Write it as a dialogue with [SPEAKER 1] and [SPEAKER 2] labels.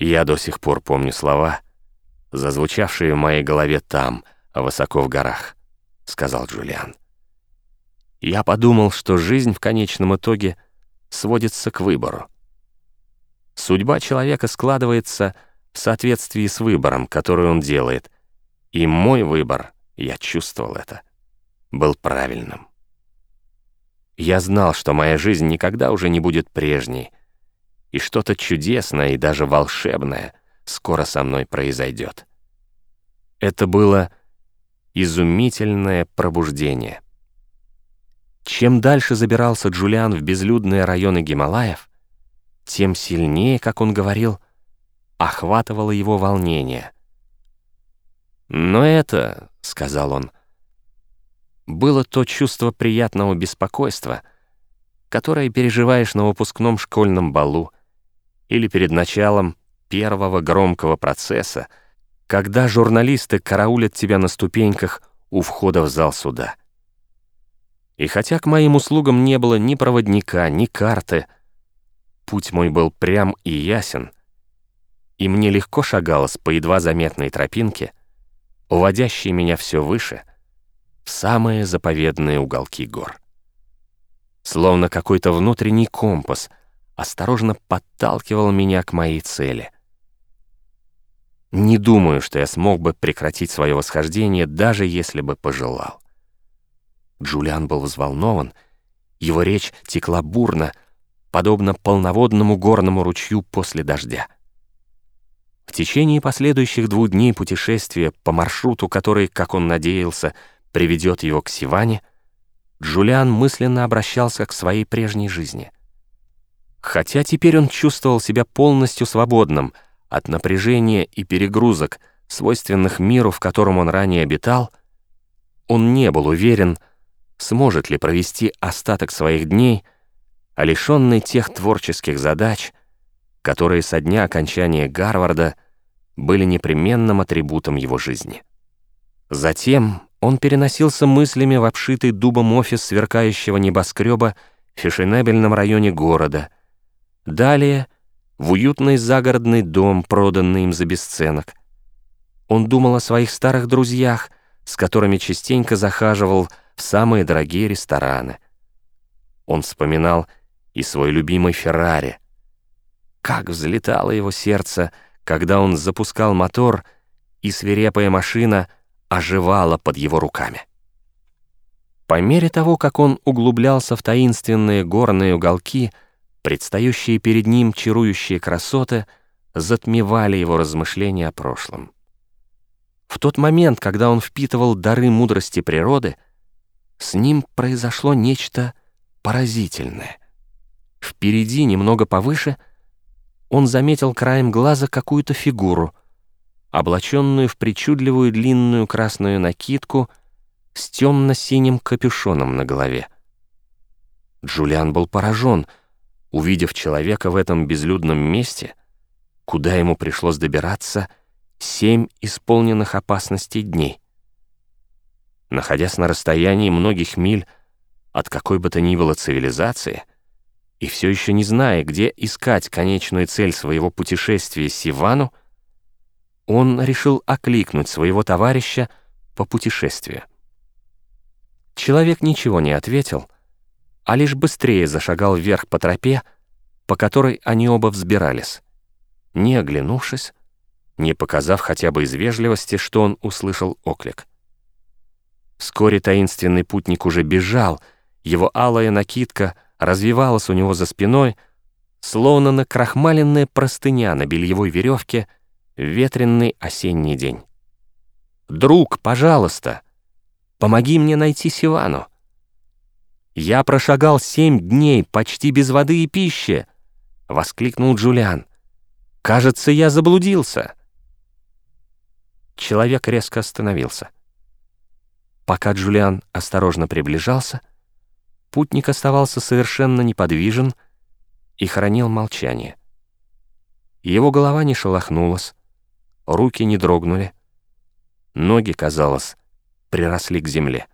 [SPEAKER 1] Я до сих пор помню слова, зазвучавшие в моей голове там, высоко в горах, сказал Джулиан. Я подумал, что жизнь в конечном итоге сводится к выбору. Судьба человека складывается в соответствии с выбором, который он делает, и мой выбор, я чувствовал это, был правильным. Я знал, что моя жизнь никогда уже не будет прежней, и что-то чудесное и даже волшебное скоро со мной произойдет. Это было изумительное пробуждение. Чем дальше забирался Джулиан в безлюдные районы Гималаев, тем сильнее, как он говорил, охватывало его волнение. «Но это, — сказал он, — было то чувство приятного беспокойства, которое переживаешь на выпускном школьном балу или перед началом первого громкого процесса, когда журналисты караулят тебя на ступеньках у входа в зал суда. И хотя к моим услугам не было ни проводника, ни карты, путь мой был прям и ясен, и мне легко шагалось по едва заметной тропинке, уводящей меня все выше, в самые заповедные уголки гор. Словно какой-то внутренний компас осторожно подталкивал меня к моей цели — не думаю, что я смог бы прекратить свое восхождение, даже если бы пожелал. Джулиан был взволнован, его речь текла бурно, подобно полноводному горному ручью после дождя. В течение последующих двух дней путешествия по маршруту, который, как он надеялся, приведет его к Сиване, Джулиан мысленно обращался к своей прежней жизни. Хотя теперь он чувствовал себя полностью свободным — от напряжения и перегрузок, свойственных миру, в котором он ранее обитал, он не был уверен, сможет ли провести остаток своих дней, лишенный тех творческих задач, которые со дня окончания Гарварда были непременным атрибутом его жизни. Затем он переносился мыслями в обшитый дубом офис сверкающего небоскреба в фешенебельном районе города. Далее — в уютный загородный дом, проданный им за бесценок. Он думал о своих старых друзьях, с которыми частенько захаживал в самые дорогие рестораны. Он вспоминал и свой любимый Феррари. Как взлетало его сердце, когда он запускал мотор, и свирепая машина оживала под его руками. По мере того, как он углублялся в таинственные горные уголки — Предстающие перед ним чарующие красоты затмевали его размышления о прошлом. В тот момент, когда он впитывал дары мудрости природы, с ним произошло нечто поразительное. Впереди, немного повыше, он заметил краем глаза какую-то фигуру, облаченную в причудливую длинную красную накидку с темно-синим капюшоном на голове. Джулиан был поражен — увидев человека в этом безлюдном месте, куда ему пришлось добираться семь исполненных опасностей дней. Находясь на расстоянии многих миль от какой бы то ни было цивилизации, и все еще не зная, где искать конечную цель своего путешествия Сивану, он решил окликнуть своего товарища по путешествию. Человек ничего не ответил — а лишь быстрее зашагал вверх по тропе, по которой они оба взбирались, не оглянувшись, не показав хотя бы из вежливости, что он услышал оклик. Вскоре таинственный путник уже бежал, его алая накидка развивалась у него за спиной, словно накрахмаленная простыня на бельевой веревке в ветренный осенний день. «Друг, пожалуйста, помоги мне найти Сивану!» «Я прошагал семь дней почти без воды и пищи!» — воскликнул Джулиан. «Кажется, я заблудился!» Человек резко остановился. Пока Джулиан осторожно приближался, путник оставался совершенно неподвижен и хранил молчание. Его голова не шелохнулась, руки не дрогнули, ноги, казалось, приросли к земле.